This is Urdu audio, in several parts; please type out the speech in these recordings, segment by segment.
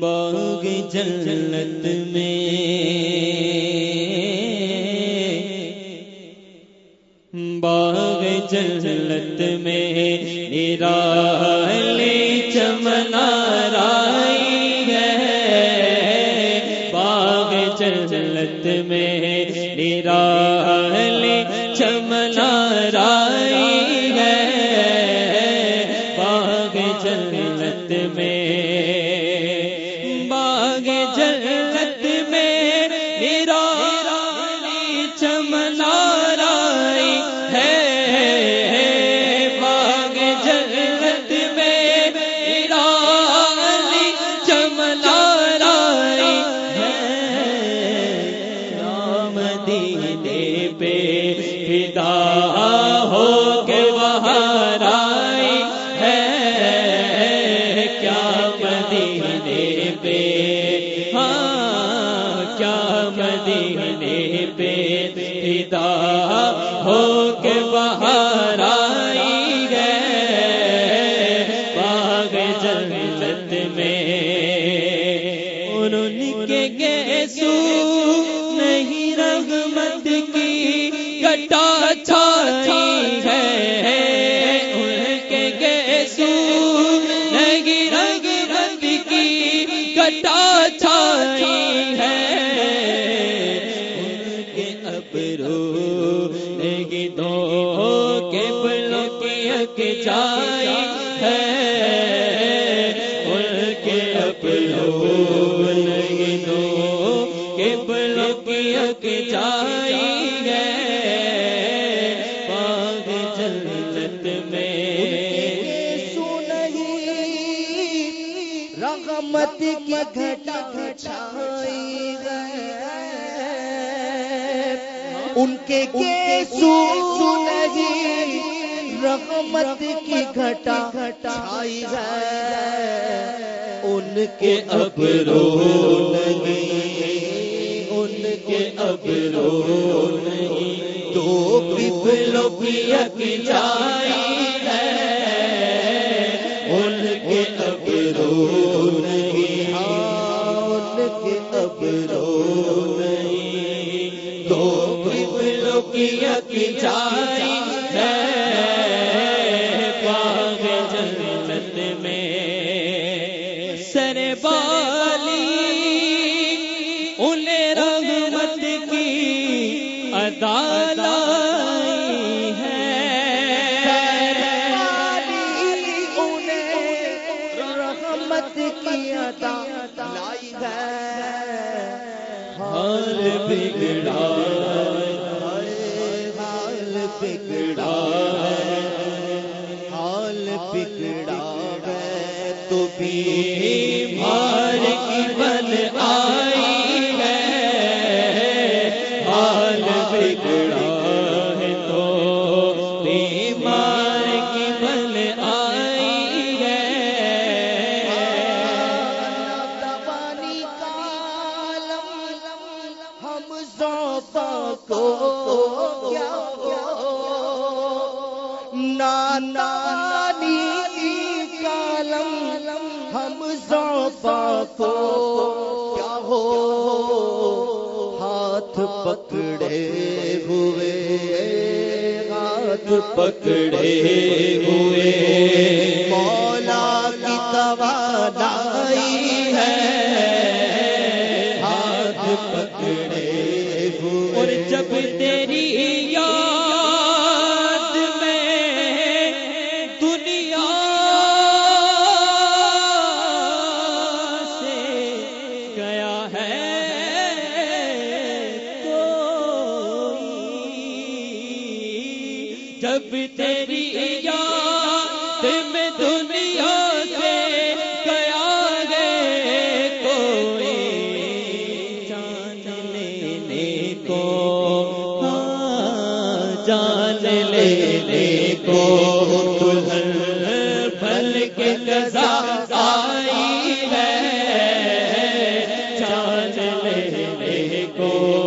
باغ جنت میں باغ جنت میں نرالی چمنا رائی ہے۔ باغ جنت میں جنت میں میرا چمنا رائی ہے باغ جنت میں میرا چمنا رائی ہے۔ رام دینے پہ فدا ہو کے وہاں رائی ہے۔ کیا مدینے پہ ہاں کیا مدینے پہ فدا ہو کے باہر آئی گئے باغ جنت میں انہوں کے گیسو نہیں رغمت کی کٹا چھائی ہے؟ ان کے گیسو نہیں رغمت کی کٹا اک جائی ہے ان کے نہیں دو کے جائی ہے جنت میں رحمت کی گھٹا چھائی ان کے گیسو نہیں رحمت کی گھٹا چھائی ان کے ابرو نہیں، ان کے ابرو نہیں۔ دو کی جائی ہے۔ ان کے ابرو نہیں۔ ان کے ابرو نہیں۔ دو بلوں کی جائی ہے۔ انہیں رحمت کی ادالائی ہے رحمت کی عطا لائی ہے۔ ہر بگڑا۔ کو کیا نانی کالم ہم زوبا کو کیا ہو ہاتھ پکڑے ہوئے ہاتھ پکڑے ہوئے مولا کی توانائی ہے ہاتھ پکڑے اور جب تیری یاد میں دنیا سے گیا ہے کوئی جب تیری یاد کو دلہن پھل کے قضا آئی ہے۔ چاند لینے کو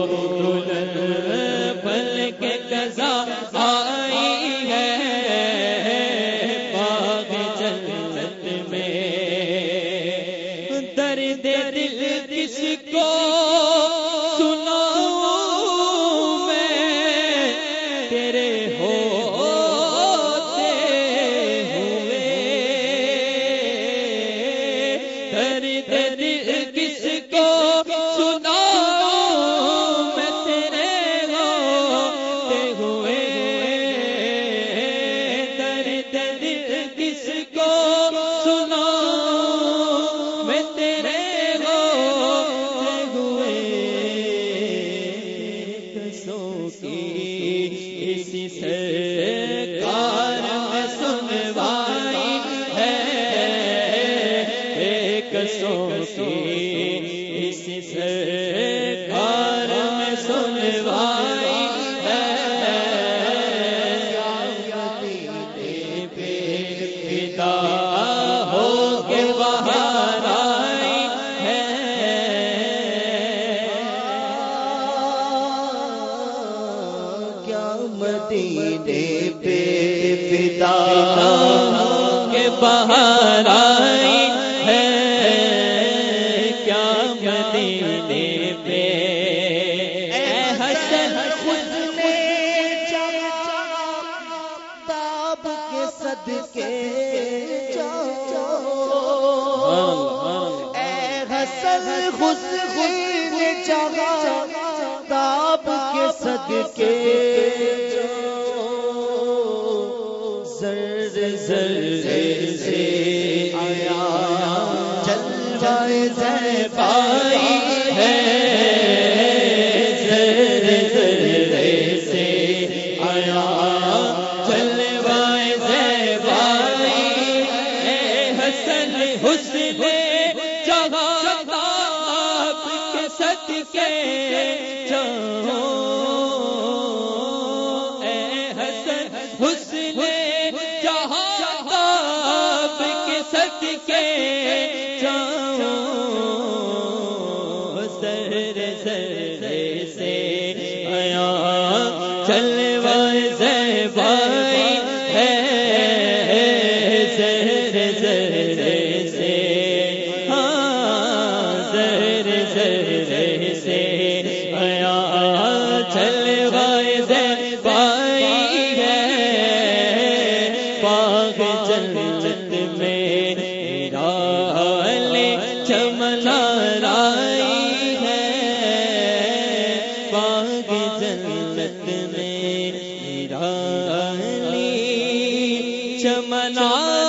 کسی سے مدینے پہ پتا کے بہار آئی ہے۔ کیا مدینے پہ؟ حسن خود نے تاب کے صدقے کے صدقے چلو زیبائی ہے زہر ہاں زہر زہر آیا چلو جنت میں میرا چمنا